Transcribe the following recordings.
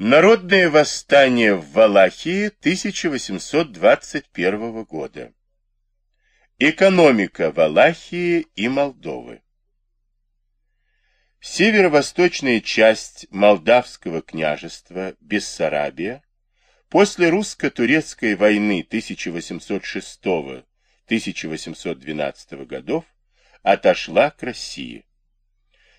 Народное восстание в Валахии 1821 года. Экономика Валахии и Молдовы. Северо-восточная часть Молдавского княжества Бессарабия после русско-турецкой войны 1806-1812 годов отошла к России.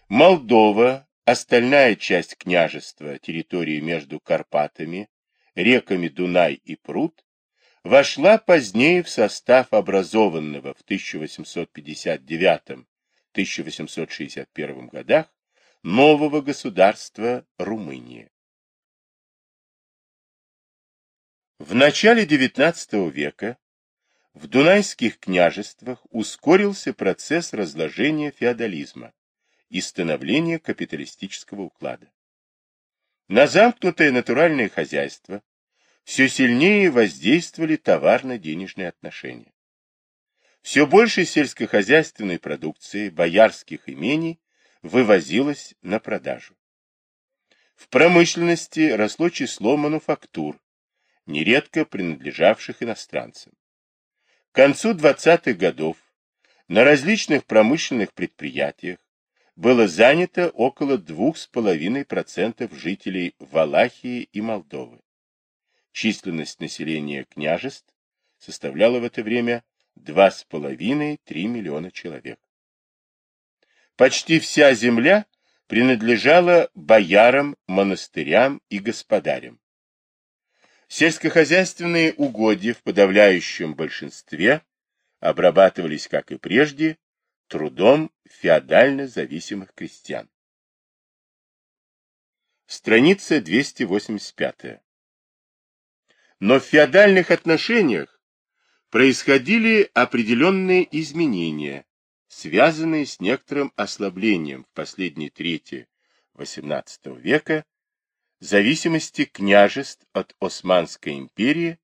Молдова Остальная часть княжества, территории между Карпатами, реками Дунай и Прут, вошла позднее в состав образованного в 1859-1861 годах нового государства Румыния. В начале XIX века в дунайских княжествах ускорился процесс разложения феодализма и становления капиталистического уклада. На замкнутое натуральное хозяйство все сильнее воздействовали товарно-денежные отношения. Все больше сельскохозяйственной продукции боярских имений вывозилось на продажу. В промышленности росло число мануфактур, нередко принадлежавших иностранцам. К концу 20-х годов на различных промышленных предприятиях было занято около 2,5% жителей Валахии и Молдовы. Численность населения княжеств составляла в это время 2,5-3 миллиона человек. Почти вся земля принадлежала боярам, монастырям и господарям. Сельскохозяйственные угодья в подавляющем большинстве обрабатывались, как и прежде, трудом феодально зависимых крестьян. Страница 285. Но в феодальных отношениях происходили определенные изменения, связанные с некоторым ослаблением в последней трети XVIII века зависимости княжеств от Османской империи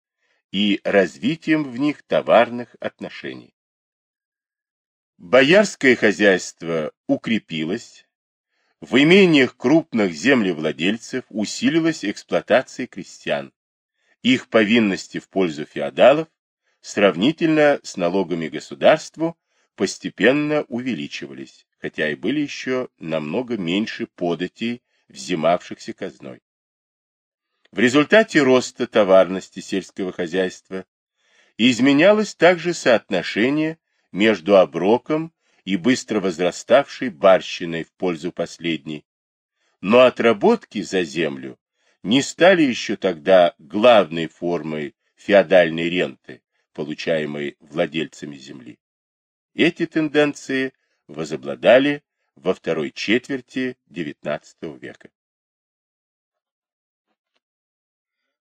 и развитием в них товарных отношений. Боярское хозяйство укрепилось, в имениях крупных землевладельцев усилилась эксплуатация крестьян, их повинности в пользу феодалов сравнительно с налогами государству постепенно увеличивались, хотя и были еще намного меньше податей, взимавшихся казной. В результате роста товарности сельского хозяйства изменялось также соотношение между оброком и быстро возраставшей барщиной в пользу последней. Но отработки за землю не стали еще тогда главной формой феодальной ренты, получаемой владельцами земли. Эти тенденции возобладали во второй четверти XIX века.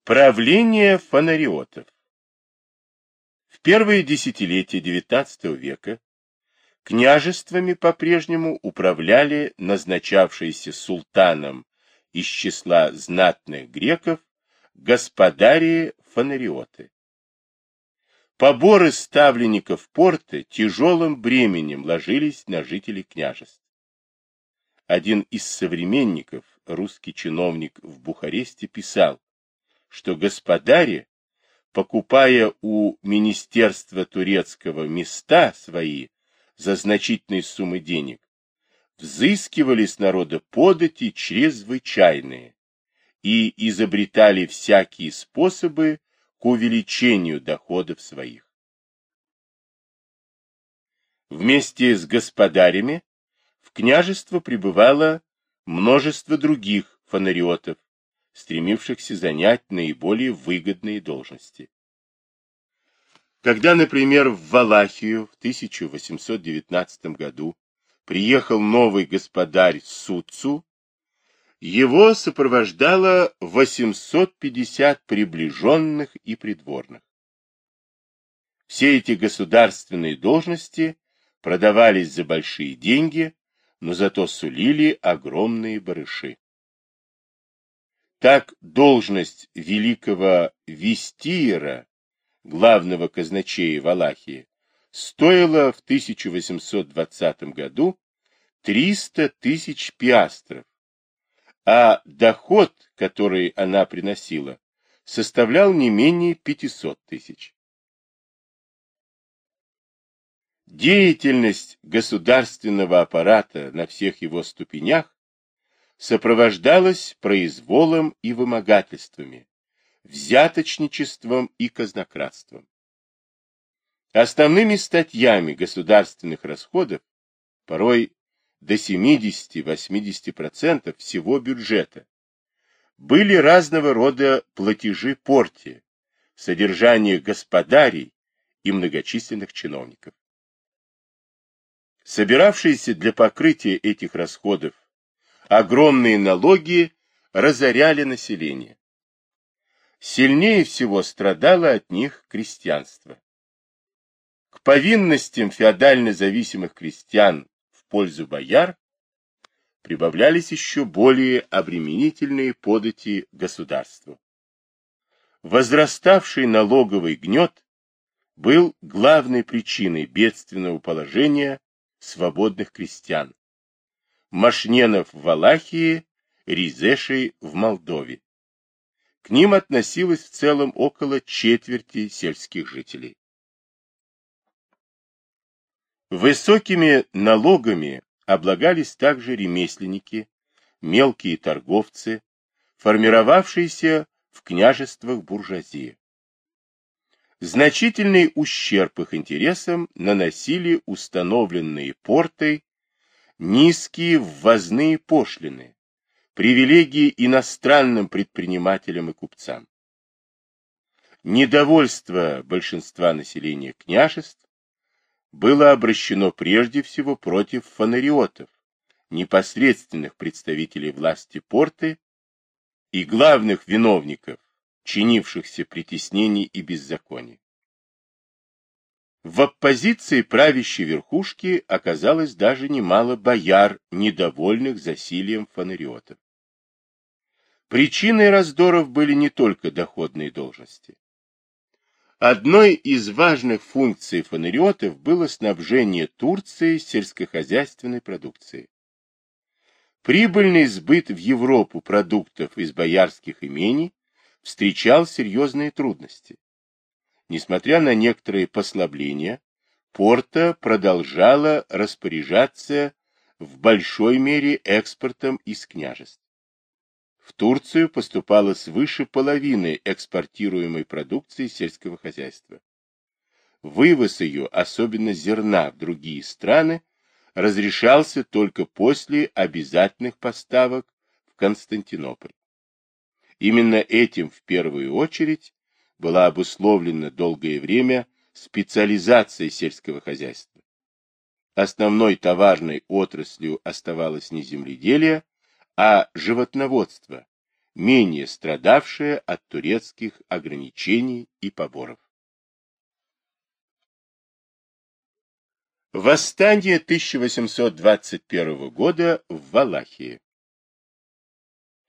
Правление фонариотов первые десятилетия XIX века княжествами по-прежнему управляли назначавшиеся султаном из числа знатных греков господари фонариоты. Поборы ставленников порта тяжелым бременем ложились на жителей княжеств. Один из современников, русский чиновник в Бухаресте, писал, что господари покупая у Министерства турецкого места свои за значительные суммы денег, взыскивали с народа подати чрезвычайные и изобретали всякие способы к увеличению доходов своих. Вместе с господарями в княжество прибывало множество других фонариотов, стремившихся занять наиболее выгодные должности. Когда, например, в Валахию в 1819 году приехал новый господарь Суцу, его сопровождало 850 приближенных и придворных. Все эти государственные должности продавались за большие деньги, но зато сулили огромные барыши. Так должность великого Вестиера, главного казначея Валахии, стоила в 1820 году 300 тысяч пиастров, а доход, который она приносила, составлял не менее 500 тысяч. Деятельность государственного аппарата на всех его ступенях сопровождалась произволом и вымогательствами, взяточничеством и казнократством. Основными статьями государственных расходов, порой до 70-80% всего бюджета, были разного рода платежи порте, содержание господарей и многочисленных чиновников. Собиравшиеся для покрытия этих расходов огромные налоги разоряли население. Сильнее всего страдало от них крестьянство. К повинностям феодально зависимых крестьян в пользу бояр прибавлялись еще более обременительные подати государству. Возраставший налоговый гнет был главной причиной бедственного положения свободных крестьян. Машненов в Валахии, Ризешей в Молдове. К ним относилось в целом около четверти сельских жителей. Высокими налогами облагались также ремесленники, мелкие торговцы, формировавшиеся в княжествах буржуазии. Значительный ущерб их интересам наносили установленные портой низкие ввозные пошлины, привилегии иностранным предпринимателям и купцам. Недовольство большинства населения княжеств было обращено прежде всего против фонариотов, непосредственных представителей власти порты и главных виновников, чинившихся притеснений и беззаконий. В оппозиции правящей верхушки оказалось даже немало бояр, недовольных засилием фонариотов. Причиной раздоров были не только доходные должности. Одной из важных функций фонариотов было снабжение Турции сельскохозяйственной продукцией. Прибыльный сбыт в Европу продуктов из боярских имений встречал серьезные трудности. Несмотря на некоторые послабления, Порта продолжала распоряжаться в большой мере экспортом из княжеств. В Турцию поступало свыше половины экспортируемой продукции сельского хозяйства. Вывоз ее, особенно зерна, в другие страны разрешался только после обязательных поставок в Константинополь. Именно этим в первую очередь была обусловлена долгое время специализация сельского хозяйства. Основной товарной отраслью оставалось не земледелие, а животноводство, менее страдавшее от турецких ограничений и поборов. Восстание 1821 года в Валахии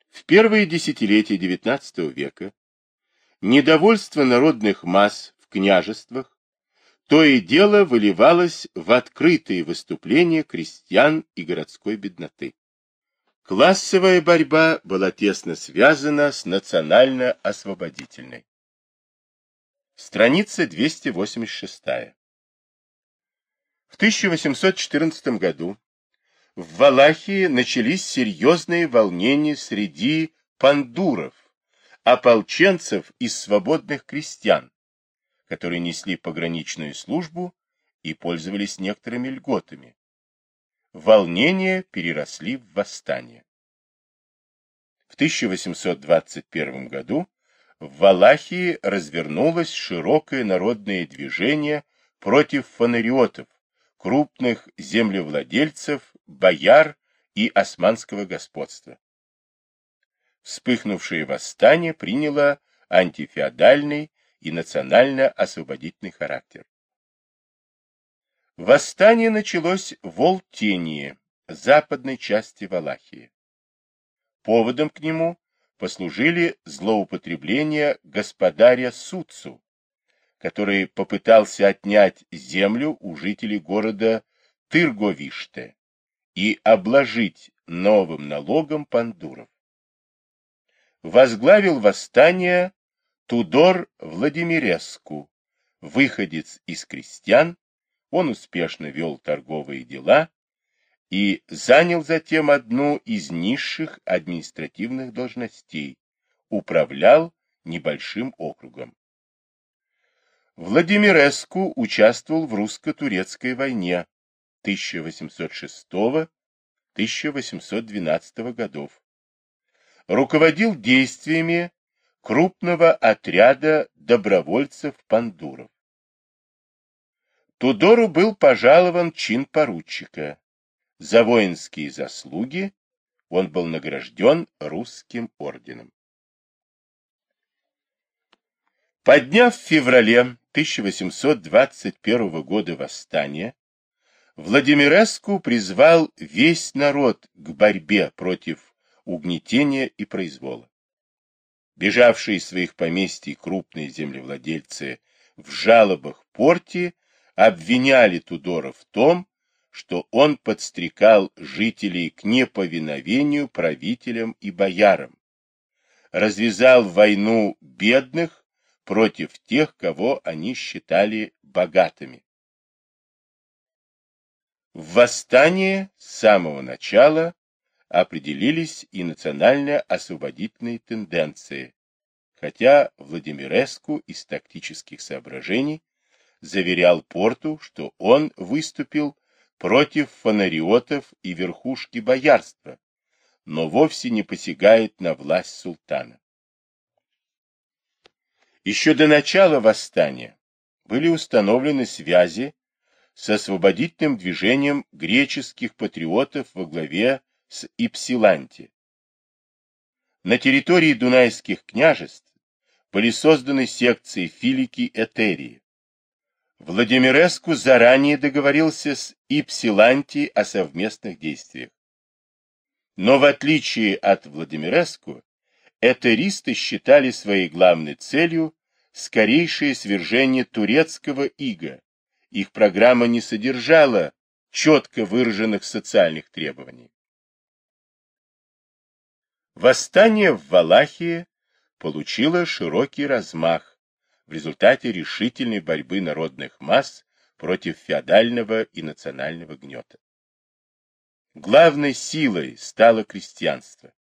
В первые десятилетия XIX века недовольство народных масс в княжествах то и дело выливалось в открытые выступления крестьян и городской бедноты. Классовая борьба была тесно связана с национально-освободительной. Страница 286. В 1814 году в Валахии начались серьезные волнения среди пандуров, ополченцев из свободных крестьян, которые несли пограничную службу и пользовались некоторыми льготами, волнения переросли в восстание. В 1821 году в Валахии развернулось широкое народное движение против фонариотов, крупных землевладельцев, бояр и османского господства. Вспыхнувшее восстание приняло антифеодальный и национально-освободительный характер. Восстание началось в Олтении, западной части Валахии. Поводом к нему послужили злоупотребления господаря Суцу, который попытался отнять землю у жителей города Тырговиште и обложить новым налогом пандуров. Возглавил восстание Тудор Владимиреску, выходец из крестьян, он успешно вел торговые дела и занял затем одну из низших административных должностей, управлял небольшим округом. Владимир Эску участвовал в русско-турецкой войне 1806-1812 годов. Руководил действиями крупного отряда добровольцев-пандуров. Тудору был пожалован чин поручика. За воинские заслуги он был награжден русским орденом. Подняв в феврале 1821 года восстание, Владимиреску призвал весь народ к борьбе против угнетения и произвола. Бежавшие из своих поместий крупные землевладельцы в жалобах порте обвиняли Тудора в том, что он подстрекал жителей к неповиновению правителям и боярам, развязал войну бедных против тех, кого они считали богатыми. В восстании с самого начала определились и национально-освободительные тенденции, хотя Владимиреску из тактических соображений заверял Порту, что он выступил против фонариотов и верхушки боярства, но вовсе не посягает на власть султана. Еще до начала восстания были установлены связи с освободительным движением греческих патриотов во главе с Ипсиланти. На территории Дунайских княжеств были созданы секции Филики Этерии. Владимиреску заранее договорился с Ипсиланти о совместных действиях. Но в отличие от Владимиреску, Этеристы считали своей главной целью скорейшее свержение турецкого ига. Их программа не содержала четко выраженных социальных требований. Восстание в Валахии получило широкий размах в результате решительной борьбы народных масс против феодального и национального гнета. Главной силой стало крестьянство.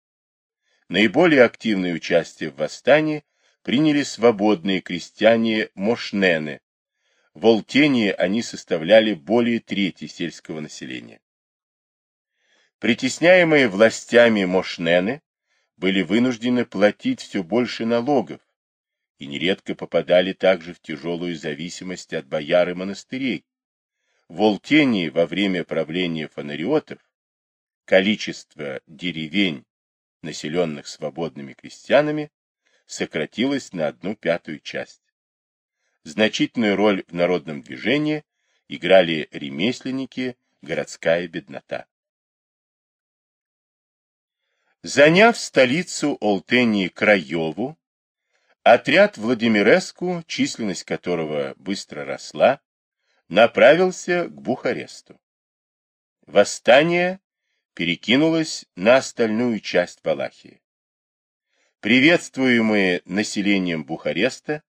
Наиболее активное участие в восстании приняли свободные крестьяне Мошнены. В Олтении они составляли более трети сельского населения. Притесняемые властями Мошнены были вынуждены платить все больше налогов и нередко попадали также в тяжелую зависимость от бояр и монастырей. В Олтении во время правления фонариотов количество деревень населенных свободными крестьянами, сократилось на одну пятую часть. Значительную роль в народном движении играли ремесленники, городская беднота. Заняв столицу Олтении Краеву, отряд Владимиреску, численность которого быстро росла, направился к Бухаресту. Восстание перекинулась на остальную часть Валахии. Приветствуемые населением Бухареста,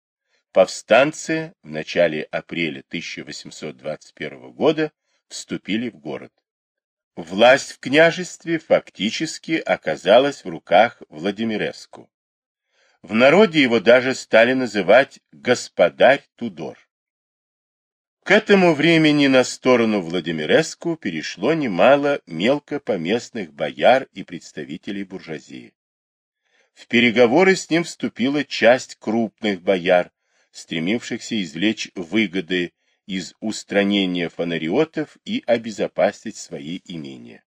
повстанцы в начале апреля 1821 года вступили в город. Власть в княжестве фактически оказалась в руках Владимиреску. В народе его даже стали называть «господарь Тудор». К этому времени на сторону Владимиреску перешло немало мелкопоместных бояр и представителей буржуазии. В переговоры с ним вступила часть крупных бояр, стремившихся извлечь выгоды из устранения фонариотов и обезопасить свои имения.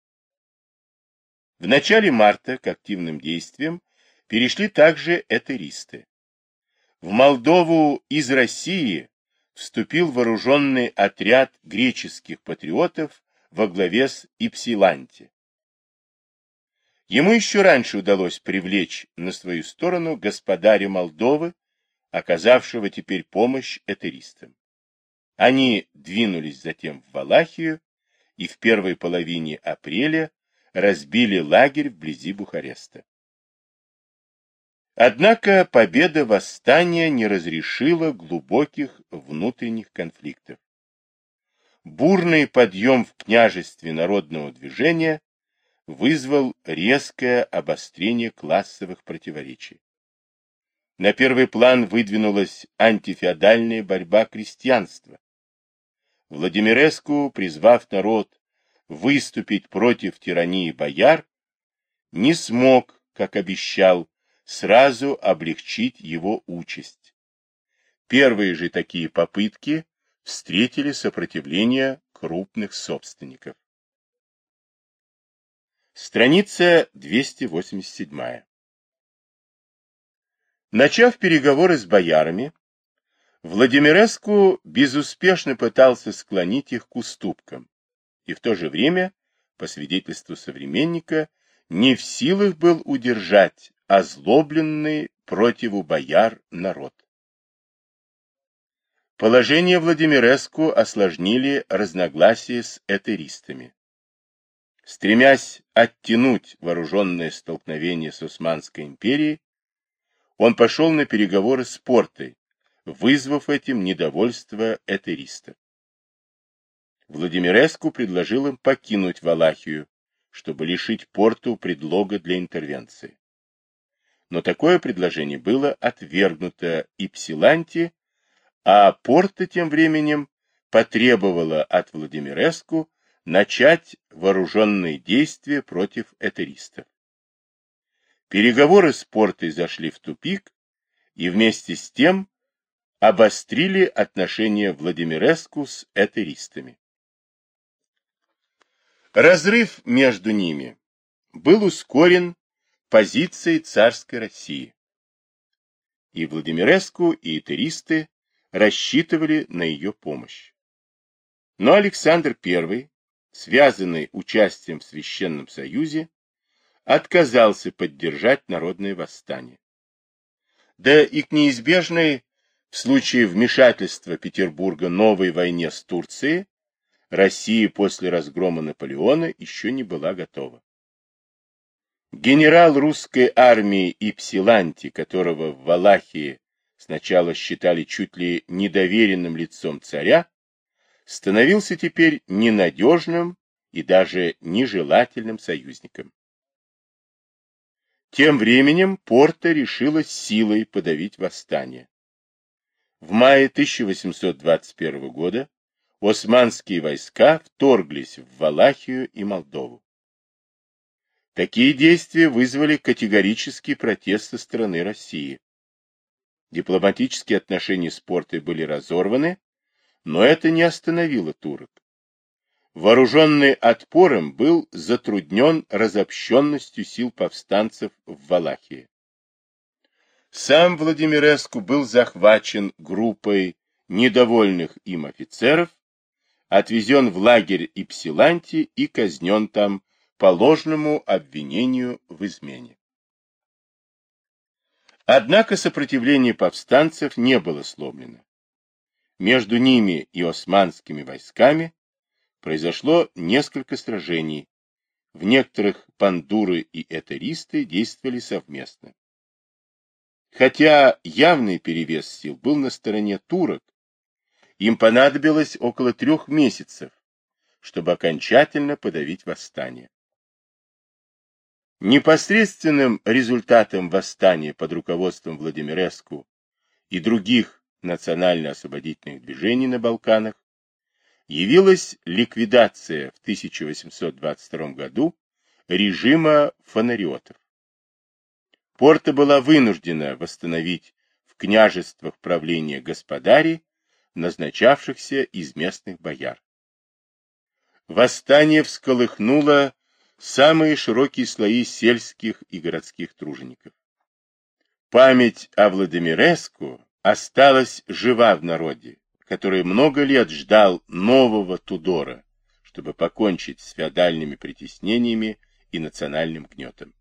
В начале марта к активным действиям перешли также этеристы. В Молдову из России вступил вооруженный отряд греческих патриотов во главе с Ипсиланти. Ему еще раньше удалось привлечь на свою сторону господаря Молдовы, оказавшего теперь помощь этеристам. Они двинулись затем в Валахию и в первой половине апреля разбили лагерь вблизи Бухареста. Однако победа восстания не разрешила глубоких внутренних конфликтов. Бурный подъем в княжестве народного движения вызвал резкое обострение классовых противоречий. На первый план выдвинулась антифеодальная борьба крестьянства. Владимиреску, призвав народ выступить против тирании бояр, не смог, как обещал, сразу облегчить его участь. Первые же такие попытки встретили сопротивление крупных собственников. Страница 287. Начав переговоры с боярами, Владимиреску безуспешно пытался склонить их к уступкам, и в то же время, по свидетельству современника, не в силах был удержать озлобленный противу бояр народ. Положение Владимиреску осложнили разногласия с этеристами. Стремясь оттянуть вооруженное столкновение с Османской империей, он пошел на переговоры с Портой, вызвав этим недовольство этеристов. Владимиреску предложил им покинуть Валахию, чтобы лишить Порту предлога для интервенции. Но такое предложение было отвергнуто и Псиланти, а Порта тем временем потребовала от Владимиреску начать вооруженные действия против этеристов. Переговоры с Портой зашли в тупик и вместе с тем обострили отношения Владимиреску с этеристами. Разрыв между ними был ускорен позицией царской России. И Владимиреску, и этеристы рассчитывали на ее помощь. Но Александр I, связанный участием в Священном Союзе, отказался поддержать народное восстание. Да и к неизбежной в случае вмешательства Петербурга новой войне с Турцией Россия после разгрома Наполеона еще не была готова. Генерал русской армии Ипсиланти, которого в Валахии сначала считали чуть ли недоверенным лицом царя, становился теперь ненадежным и даже нежелательным союзником. Тем временем Порта решила силой подавить восстание. В мае 1821 года османские войска вторглись в Валахию и Молдову. Такие действия вызвали категорический протест со стороны России. Дипломатические отношения с Портой были разорваны, но это не остановило турок вооруженный отпором, был затруднен разобщенностью сил повстанцев в Валахии. Сам Владимиреску был захвачен группой недовольных им офицеров, отвезен в лагерь Ипсиланти и казнен там по ложному обвинению в измене. Однако сопротивление повстанцев не было сломлено. Между ними и османскими войсками произошло несколько сражений. В некоторых пандуры и этеристы действовали совместно. Хотя явный перевес сил был на стороне турок, им понадобилось около трех месяцев, чтобы окончательно подавить восстание. Непосредственным результатом восстания под руководством Владимиреску и других национально-освободительных движений на Балканах явилась ликвидация в 1822 году режима фонариотов. Порта была вынуждена восстановить в княжествах правление господарей, назначавшихся из местных бояр. Восстание всколыхнуло самые широкие слои сельских и городских тружеников. Память о Владимиреску осталась жива в народе, который много лет ждал нового Тудора, чтобы покончить с феодальными притеснениями и национальным гнетом.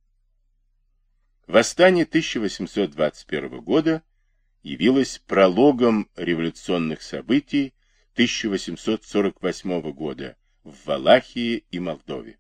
Восстание 1821 года явилось прологом революционных событий 1848 года в Валахии и Молдове.